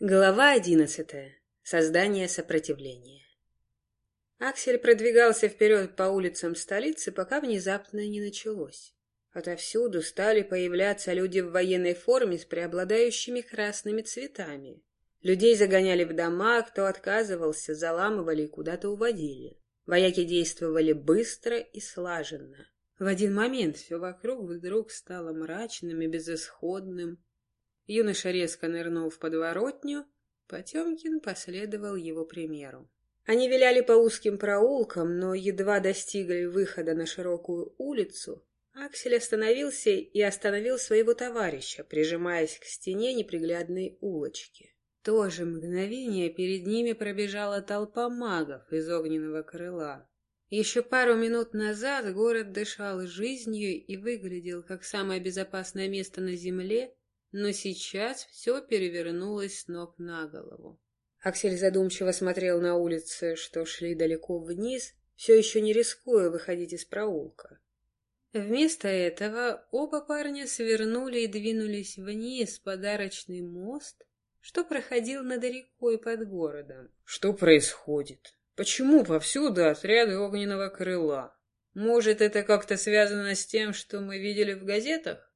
Глава одиннадцатая. Создание сопротивления. Аксель продвигался вперед по улицам столицы, пока внезапно не началось. Отовсюду стали появляться люди в военной форме с преобладающими красными цветами. Людей загоняли в дома, кто отказывался, заламывали и куда-то уводили. Вояки действовали быстро и слаженно. В один момент все вокруг вдруг стало мрачным и безысходным. Юноша резко нырнул в подворотню, Потемкин последовал его примеру. Они виляли по узким проулкам, но едва достигли выхода на широкую улицу, Аксель остановился и остановил своего товарища, прижимаясь к стене неприглядной улочки. В то же мгновение перед ними пробежала толпа магов из огненного крыла. Еще пару минут назад город дышал жизнью и выглядел как самое безопасное место на земле, но сейчас все перевернулось с ног на голову. Аксель задумчиво смотрел на улицы, что шли далеко вниз, все еще не рискуя выходить из проулка. Вместо этого оба парня свернули и двинулись вниз подарочный мост, что проходил над рекой под городом. Что происходит? Почему повсюду отряды огненного крыла? Может, это как-то связано с тем, что мы видели в газетах?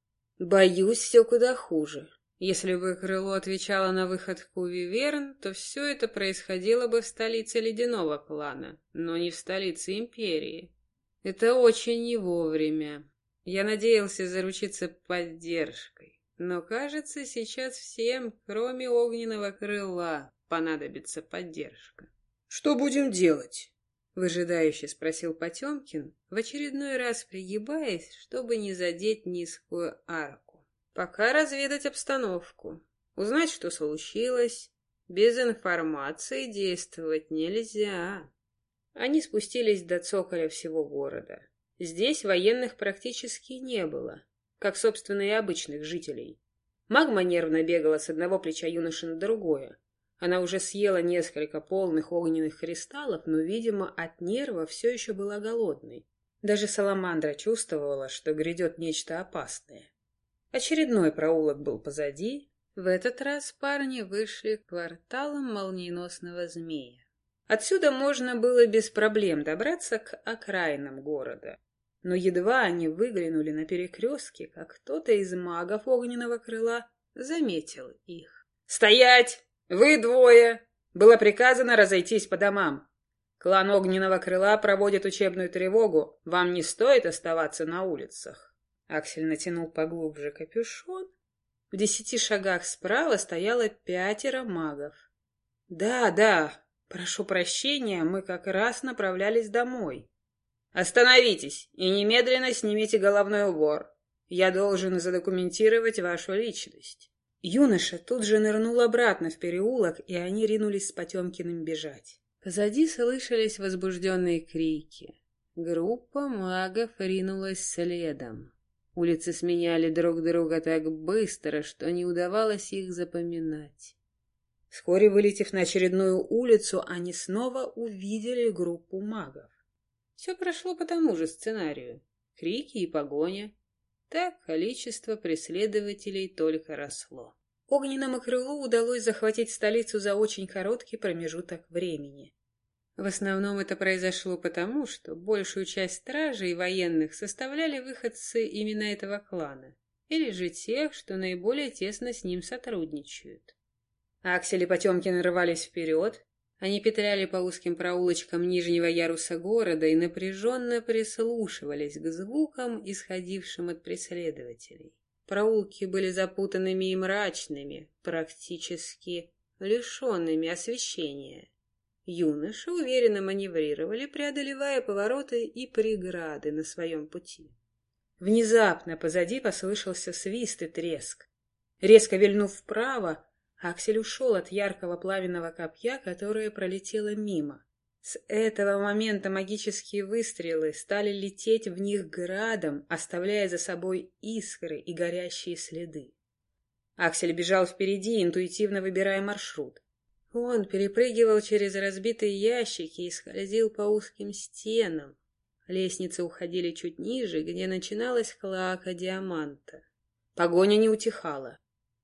Боюсь, все куда хуже. Если бы крыло отвечало на выходку Виверн, то все это происходило бы в столице ледяного клана, но не в столице империи. Это очень не вовремя. Я надеялся заручиться поддержкой, но, кажется, сейчас всем, кроме огненного крыла, понадобится поддержка. «Что будем делать?» — выжидающе спросил Потемкин, в очередной раз пригибаясь, чтобы не задеть низкую арку. «Пока разведать обстановку, узнать, что случилось. Без информации действовать нельзя». Они спустились до цоколя всего города. Здесь военных практически не было, как, собственно, и обычных жителей. Магма нервно бегала с одного плеча юноши на другое, она уже съела несколько полных огненных кристаллов, но, видимо, от нерва все еще была голодной. Даже Саламандра чувствовала, что грядет нечто опасное. Очередной проулок был позади. В этот раз парни вышли к кварталам молниеносного змея. Отсюда можно было без проблем добраться к окраинам города. Но едва они выглянули на перекрестке, как кто-то из магов огненного крыла заметил их. «Стоять!» Вы двое. Было приказано разойтись по домам. Клан Огненного Крыла проводит учебную тревогу. Вам не стоит оставаться на улицах. Аксель натянул поглубже капюшон. В десяти шагах справа стояло пятеро магов. Да, да, прошу прощения, мы как раз направлялись домой. Остановитесь и немедленно снимите головной убор. Я должен задокументировать вашу личность. Юноша тут же нырнул обратно в переулок, и они ринулись с Потемкиным бежать. Позади слышались возбужденные крики. Группа магов ринулась следом. Улицы сменяли друг друга так быстро, что не удавалось их запоминать. Вскоре, вылетев на очередную улицу, они снова увидели группу магов. Все прошло по тому же сценарию. Крики и погоня. Так количество преследователей только росло. Огненному крылу удалось захватить столицу за очень короткий промежуток времени. В основном это произошло потому, что большую часть стражей и военных составляли выходцы именно этого клана, или же тех, что наиболее тесно с ним сотрудничают. Аксель и Потемкин рвались вперед, они петляли по узким проулочкам нижнего яруса города и напряженно прислушивались к звукам, исходившим от преследователей. Проулки были запутанными и мрачными, практически лишенными освещения. Юноши уверенно маневрировали, преодолевая повороты и преграды на своем пути. Внезапно позади послышался свист и треск. Резко вильнув вправо, Аксель ушел от яркого пламенного копья, которое пролетело мимо. С этого момента магические выстрелы стали лететь в них градом, оставляя за собой искры и горящие следы. Аксель бежал впереди, интуитивно выбирая маршрут. Он перепрыгивал через разбитые ящики и скользил по узким стенам. Лестницы уходили чуть ниже, где начиналась клака диаманта. Погоня не утихала.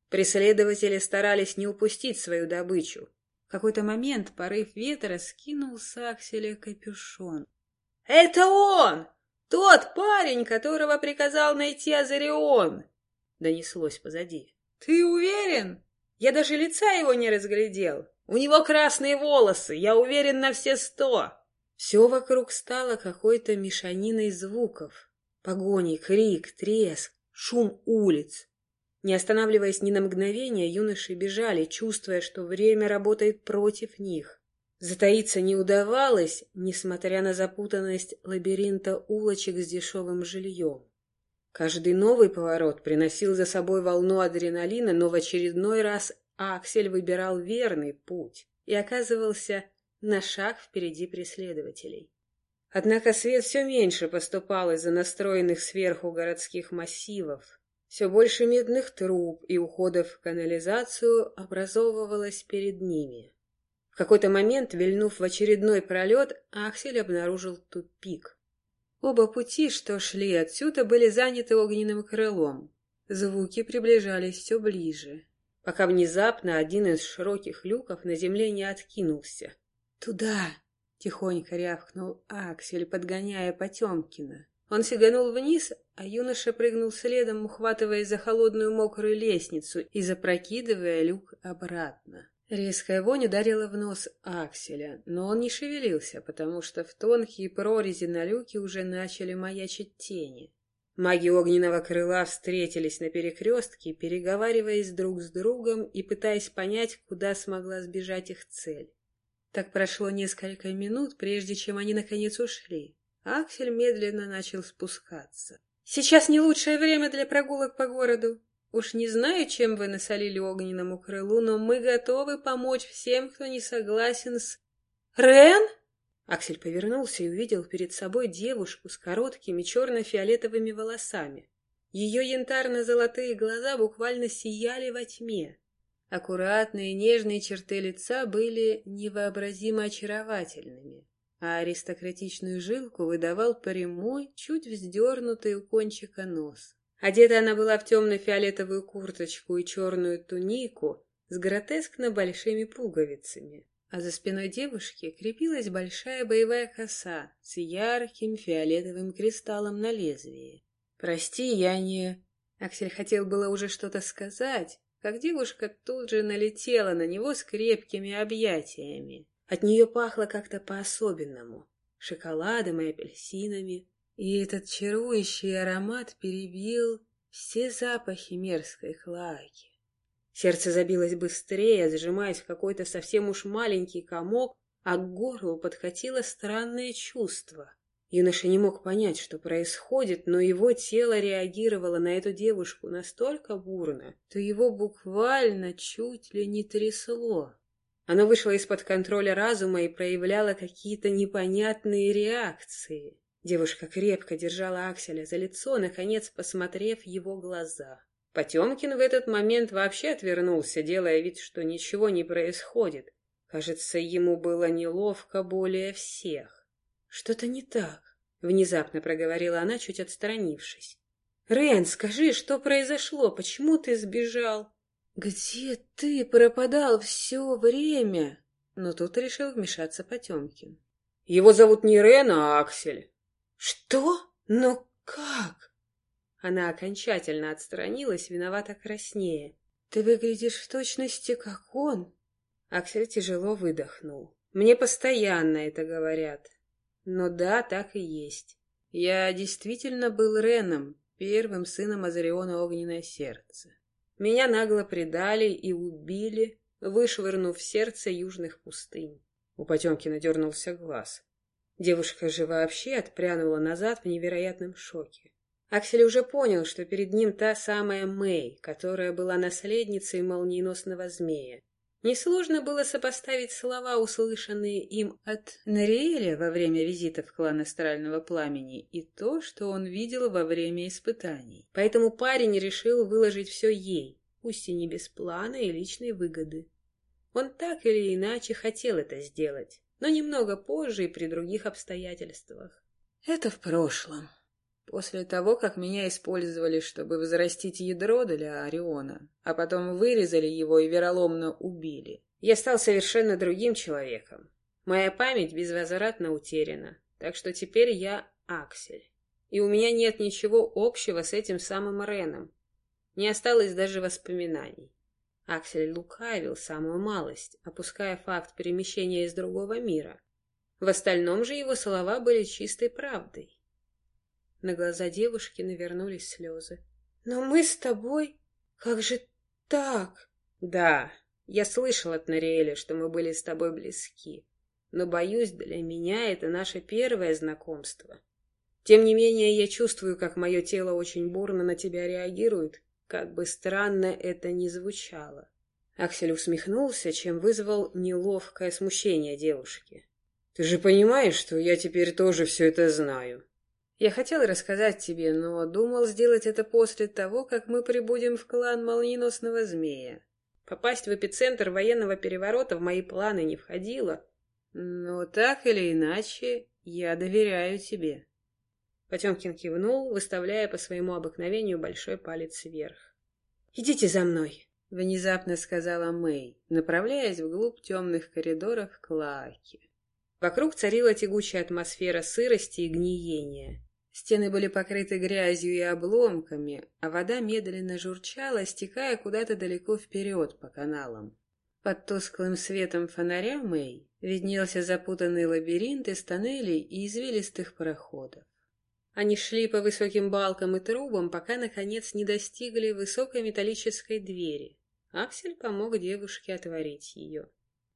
Преследователи старались не упустить свою добычу. В какой-то момент порыв ветра скинул с Акселя капюшон. «Это он! Тот парень, которого приказал найти Азарион!» Донеслось позади. «Ты уверен?» Я даже лица его не разглядел. У него красные волосы, я уверен на все сто. Все вокруг стало какой-то мешаниной звуков. Погони, крик, треск, шум улиц. Не останавливаясь ни на мгновение, юноши бежали, чувствуя, что время работает против них. Затаиться не удавалось, несмотря на запутанность лабиринта улочек с дешевым жильем. Каждый новый поворот приносил за собой волну адреналина, но в очередной раз Аксель выбирал верный путь и оказывался на шаг впереди преследователей. Однако свет все меньше поступал из-за настроенных сверху городских массивов. Все больше медных труб и уходов в канализацию образовывалось перед ними. В какой-то момент, вильнув в очередной пролет, Аксель обнаружил тупик. Оба пути, что шли отсюда, были заняты огненным крылом. Звуки приближались все ближе, пока внезапно один из широких люков на земле не откинулся. «Туда!» — тихонько рявкнул Аксель, подгоняя Потемкина. Он сиганул вниз, а юноша прыгнул следом, ухватываясь за холодную мокрую лестницу и запрокидывая люк обратно. Резкая вонь ударила в нос Акселя, но он не шевелился, потому что в тонкие прорези на люке уже начали маячить тени. Маги огненного крыла встретились на перекрестке, переговариваясь друг с другом и пытаясь понять, куда смогла сбежать их цель. Так прошло несколько минут, прежде чем они наконец ушли. Аксель медленно начал спускаться. «Сейчас не лучшее время для прогулок по городу», Уж не знаю, чем вы насолили огненному крылу, но мы готовы помочь всем, кто не согласен с... Рен? Аксель повернулся и увидел перед собой девушку с короткими черно-фиолетовыми волосами. Ее янтарно-золотые глаза буквально сияли во тьме. Аккуратные нежные черты лица были невообразимо очаровательными, а аристократичную жилку выдавал прямой, чуть вздернутый у кончика нос. Одета она была в темно-фиолетовую курточку и черную тунику с гротескно большими пуговицами, а за спиной девушки крепилась большая боевая коса с ярким фиолетовым кристаллом на лезвии. «Прости, я не...» Аксель хотел было уже что-то сказать, как девушка тут же налетела на него с крепкими объятиями. От нее пахло как-то по-особенному — шоколадом и апельсинами, и этот чарующий аромат перебил все запахи мерзкой клаки. Сердце забилось быстрее, сжимаясь в какой-то совсем уж маленький комок, а к горлу подкатило странное чувство. Юноша не мог понять, что происходит, но его тело реагировало на эту девушку настолько бурно, что его буквально чуть ли не трясло. Оно вышло из-под контроля разума и проявляло какие-то непонятные реакции. Девушка крепко держала Акселя за лицо, наконец посмотрев его глаза. Потемкин в этот момент вообще отвернулся, делая вид, что ничего не происходит. Кажется, ему было неловко более всех. «Что-то не так», — внезапно проговорила она, чуть отстранившись. «Рен, скажи, что произошло? Почему ты сбежал?» «Где ты пропадал все время?» Но тут решил вмешаться Потемкин. «Его зовут не Рен, а Аксель. «Что? Но как?» Она окончательно отстранилась, виновато краснее. «Ты выглядишь в точности, как он!» Аксель тяжело выдохнул. «Мне постоянно это говорят. Но да, так и есть. Я действительно был Реном, первым сыном Азариона Огненное Сердце. Меня нагло предали и убили, вышвырнув сердце южных пустынь. У Потемкина дернулся глаз. Девушка же вообще отпрянула назад в невероятном шоке. Аксель уже понял, что перед ним та самая Мэй, которая была наследницей молниеносного змея. Несложно было сопоставить слова, услышанные им от Нариэля во время визита в клан Астрального Пламени, и то, что он видел во время испытаний. Поэтому парень решил выложить все ей, пусть и не без плана и личной выгоды. Он так или иначе хотел это сделать но немного позже и при других обстоятельствах. Это в прошлом. После того, как меня использовали, чтобы взрастить ядро для Ориона, а потом вырезали его и вероломно убили, я стал совершенно другим человеком. Моя память безвозвратно утеряна, так что теперь я Аксель. И у меня нет ничего общего с этим самым Реном. Не осталось даже воспоминаний. Аксель лукавил самую малость, опуская факт перемещения из другого мира. В остальном же его слова были чистой правдой. На глаза девушки навернулись слезы. «Но мы с тобой... Как же так?» «Да, я слышал от Нариэля, что мы были с тобой близки. Но, боюсь, для меня это наше первое знакомство. Тем не менее, я чувствую, как мое тело очень бурно на тебя реагирует, как бы странно это ни звучало». Аксель усмехнулся, чем вызвал неловкое смущение девушки. «Ты же понимаешь, что я теперь тоже все это знаю?» Я хотел рассказать тебе, но думал сделать это после того, как мы прибудем в клан Молниеносного Змея. Попасть в эпицентр военного переворота в мои планы не входило. Но так или иначе, я доверяю тебе. Потемкин кивнул, выставляя по своему обыкновению большой палец вверх. «Идите за мной!» — внезапно сказала Мэй, направляясь вглубь темных коридоров Клааки. Вокруг царила тягучая атмосфера сырости и гниения. Стены были покрыты грязью и обломками, а вода медленно журчала, стекая куда-то далеко вперед по каналам. Под тусклым светом фонаря Мэй виднелся запутанный лабиринт из тоннелей и извилистых проходов. Они шли по высоким балкам и трубам, пока, наконец, не достигли высокой металлической двери. Аксель помог девушке отворить ее.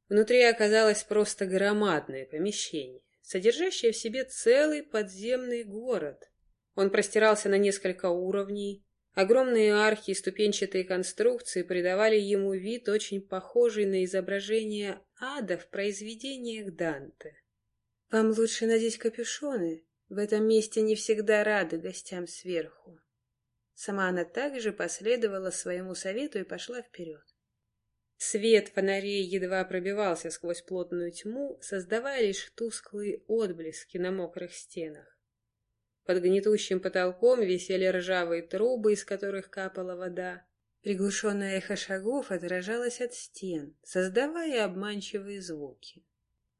Внутри оказалось просто громадное помещение содержащее в себе целый подземный город. Он простирался на несколько уровней. Огромные архи и ступенчатые конструкции придавали ему вид, очень похожий на изображение ада в произведениях Данте. «Вам лучше надеть капюшоны. В этом месте не всегда рады гостям сверху». Сама она также последовала своему совету и пошла вперед. Свет фонарей едва пробивался сквозь плотную тьму, создавая лишь тусклые отблески на мокрых стенах. Под гнетущим потолком висели ржавые трубы, из которых капала вода. Приглушенное эхо шагов отражалось от стен, создавая обманчивые звуки.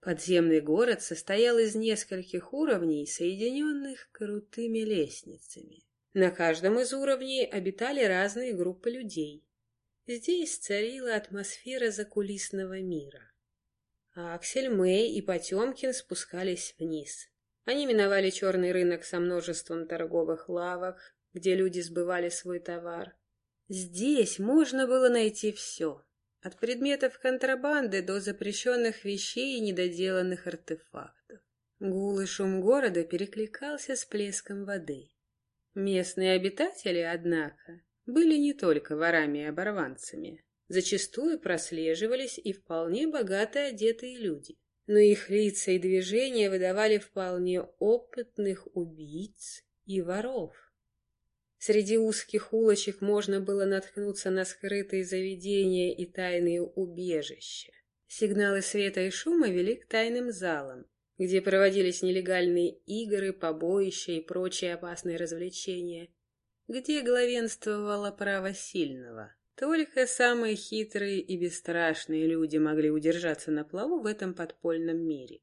Подземный город состоял из нескольких уровней, соединенных крутыми лестницами. На каждом из уровней обитали разные группы людей. Здесь царила атмосфера закулисного мира. А Аксель Мэй и Потемкин спускались вниз. Они миновали черный рынок со множеством торговых лавок, где люди сбывали свой товар. Здесь можно было найти все, от предметов контрабанды до запрещенных вещей и недоделанных артефактов. Гул и шум города перекликался с плеском воды. Местные обитатели, однако, были не только ворами и оборванцами. Зачастую прослеживались и вполне богато одетые люди. Но их лица и движения выдавали вполне опытных убийц и воров. Среди узких улочек можно было наткнуться на скрытые заведения и тайные убежища. Сигналы света и шума вели к тайным залам, где проводились нелегальные игры, побоища и прочие опасные развлечения – где главенствовало право сильного. Только самые хитрые и бесстрашные люди могли удержаться на плаву в этом подпольном мире.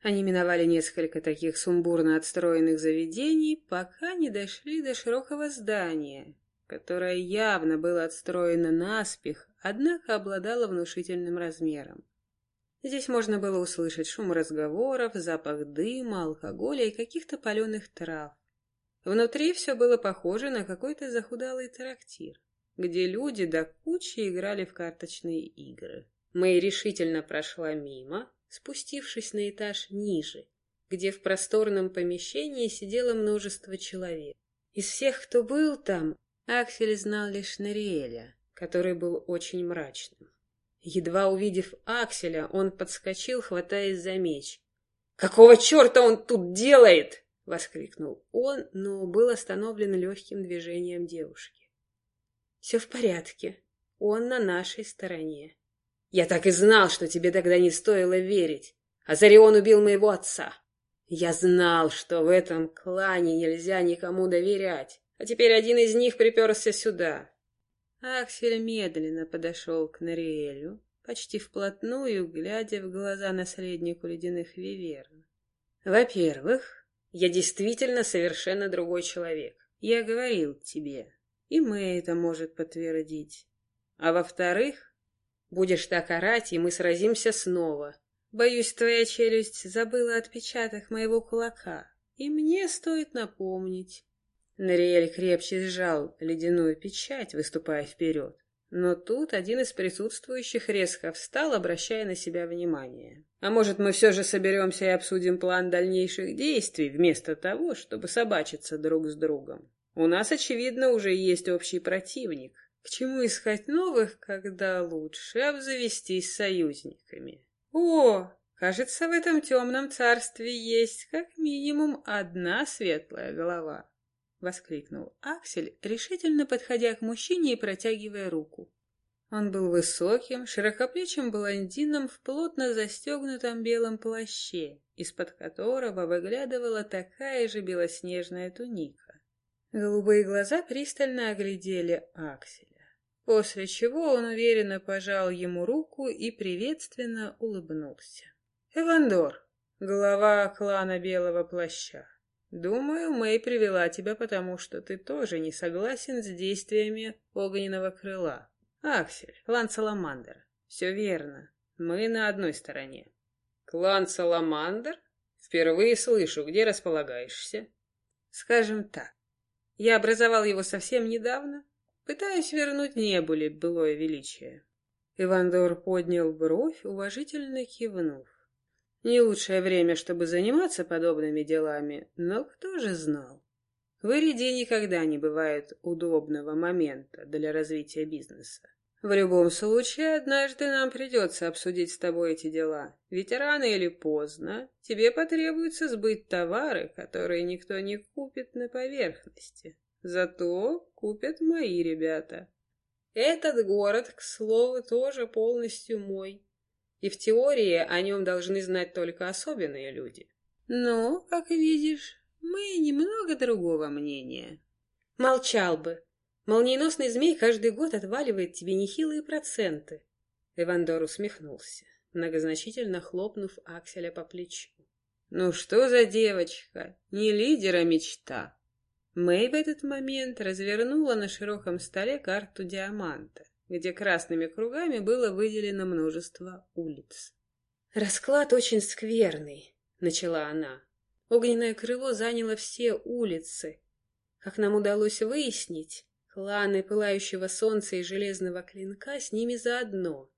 Они миновали несколько таких сумбурно отстроенных заведений, пока не дошли до широкого здания, которое явно было отстроено наспех, однако обладало внушительным размером. Здесь можно было услышать шум разговоров, запах дыма, алкоголя и каких-то паленых трав. Внутри все было похоже на какой-то захудалый трактир, где люди до кучи играли в карточные игры. Мэй решительно прошла мимо, спустившись на этаж ниже, где в просторном помещении сидело множество человек. Из всех, кто был там, Аксель знал лишь Нариэля, который был очень мрачным. Едва увидев Акселя, он подскочил, хватаясь за меч. «Какого черта он тут делает?» — воскликнул он, но был остановлен легким движением девушки. «Все в порядке. Он на нашей стороне». «Я так и знал, что тебе тогда не стоило верить. Азарион убил моего отца. Я знал, что в этом клане нельзя никому доверять, а теперь один из них приперся сюда. Аксель медленно подошел к Нориэлю, почти вплотную, глядя в глаза наследнику ледяных виверн. Во-первых, я действительно совершенно другой человек. Я говорил тебе, и Мэй это может подтвердить. А во-вторых, будешь так орать, и мы сразимся снова. Боюсь, твоя челюсть забыла отпечаток моего кулака, и мне стоит напомнить. Нориэль крепче сжал ледяную печать, выступая вперед. Но тут один из присутствующих резко встал, обращая на себя внимание. «А может, мы все же соберемся и обсудим план дальнейших действий, вместо того, чтобы собачиться друг с другом? У нас, очевидно, уже есть общий противник. К чему искать новых, когда лучше обзавестись союзниками? О, кажется, в этом темном царстве есть как минимум одна светлая голова». — воскликнул Аксель, решительно подходя к мужчине и протягивая руку. Он был высоким, широкоплечим блондином в плотно застегнутом белом плаще, из-под которого выглядывала такая же белоснежная туника. Голубые глаза пристально оглядели Акселя, после чего он уверенно пожал ему руку и приветственно улыбнулся. «Эвандор, глава клана Белого Плаща, Думаю, Мэй привела тебя потому, что ты тоже не согласен с действиями огненного крыла. Аксель, клан Саламандр. Все верно. Мы на одной стороне. Клан Саламандр? Впервые слышу, где располагаешься? Скажем так. Я образовал его совсем недавно. Пытаюсь вернуть небули былое величие. Ивандор поднял бровь, уважительно кивнув. Не лучшее время, чтобы заниматься подобными делами, но кто же знал? В Ириде никогда не бывает удобного момента для развития бизнеса. В любом случае, однажды нам придется обсудить с тобой эти дела, ведь рано или поздно тебе потребуется сбыть товары, которые никто не купит на поверхности. Зато купят мои ребята. Этот город, к слову, тоже полностью мой и в теории о нем должны знать только особенные люди. Но, как видишь, мы немного другого мнения. Молчал бы. Молниеносный змей каждый год отваливает тебе нехилые проценты. Эвандор усмехнулся, многозначительно хлопнув Акселя по плечу. Ну что за девочка? Не лидера мечта. Мэй в этот момент развернула на широком столе карту диаманта где красными кругами было выделено множество улиц. «Расклад очень скверный», — начала она. «Огненное крыло заняло все улицы. Как нам удалось выяснить, кланы Пылающего Солнца и Железного Клинка с ними заодно.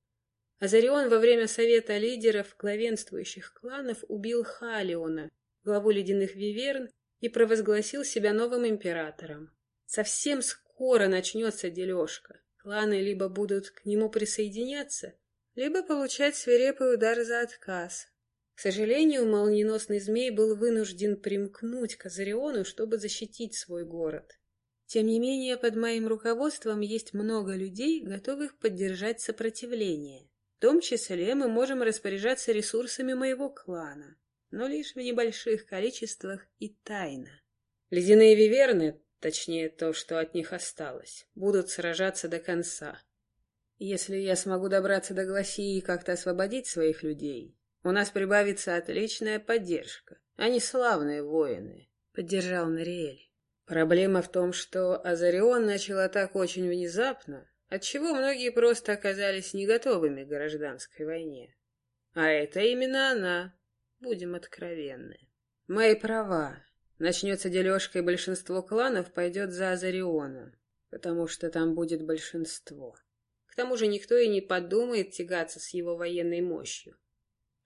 Азарион во время совета лидеров главенствующих кланов убил Халиона, главу Ледяных Виверн, и провозгласил себя новым императором. Совсем скоро начнется дележка. Кланы либо будут к нему присоединяться, либо получать свирепый удар за отказ. К сожалению, молниеносный змей был вынужден примкнуть к Азариону, чтобы защитить свой город. Тем не менее, под моим руководством есть много людей, готовых поддержать сопротивление. В том числе мы можем распоряжаться ресурсами моего клана, но лишь в небольших количествах и тайно. Ледяные виверны точнее то, что от них осталось, будут сражаться до конца. Если я смогу добраться до Гласии и как-то освободить своих людей, у нас прибавится отличная поддержка. Они славные воины, — поддержал Нариэль. Проблема в том, что Азарион начал атаку очень внезапно, отчего многие просто оказались не готовыми к гражданской войне. А это именно она, будем откровенны. Мои права, Начнется дележка, и большинство кланов пойдет за Азариона, потому что там будет большинство. К тому же никто и не подумает тягаться с его военной мощью.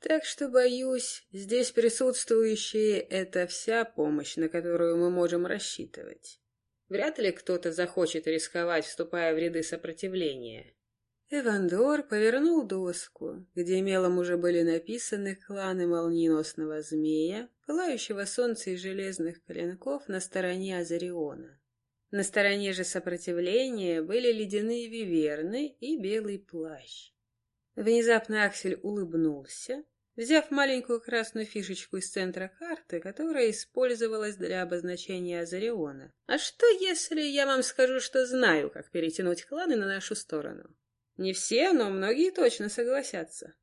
Так что, боюсь, здесь присутствующие — это вся помощь, на которую мы можем рассчитывать. Вряд ли кто-то захочет рисковать, вступая в ряды сопротивления. Эвандор повернул доску, где мелом уже были написаны кланы молниеносного змея, пылающего солнца и железных клинков на стороне Азариона. На стороне же сопротивления были ледяные виверны и белый плащ. Внезапно Аксель улыбнулся, взяв маленькую красную фишечку из центра карты, которая использовалась для обозначения Азариона. «А что, если я вам скажу, что знаю, как перетянуть кланы на нашу сторону?» Не все, но многие точно согласятся.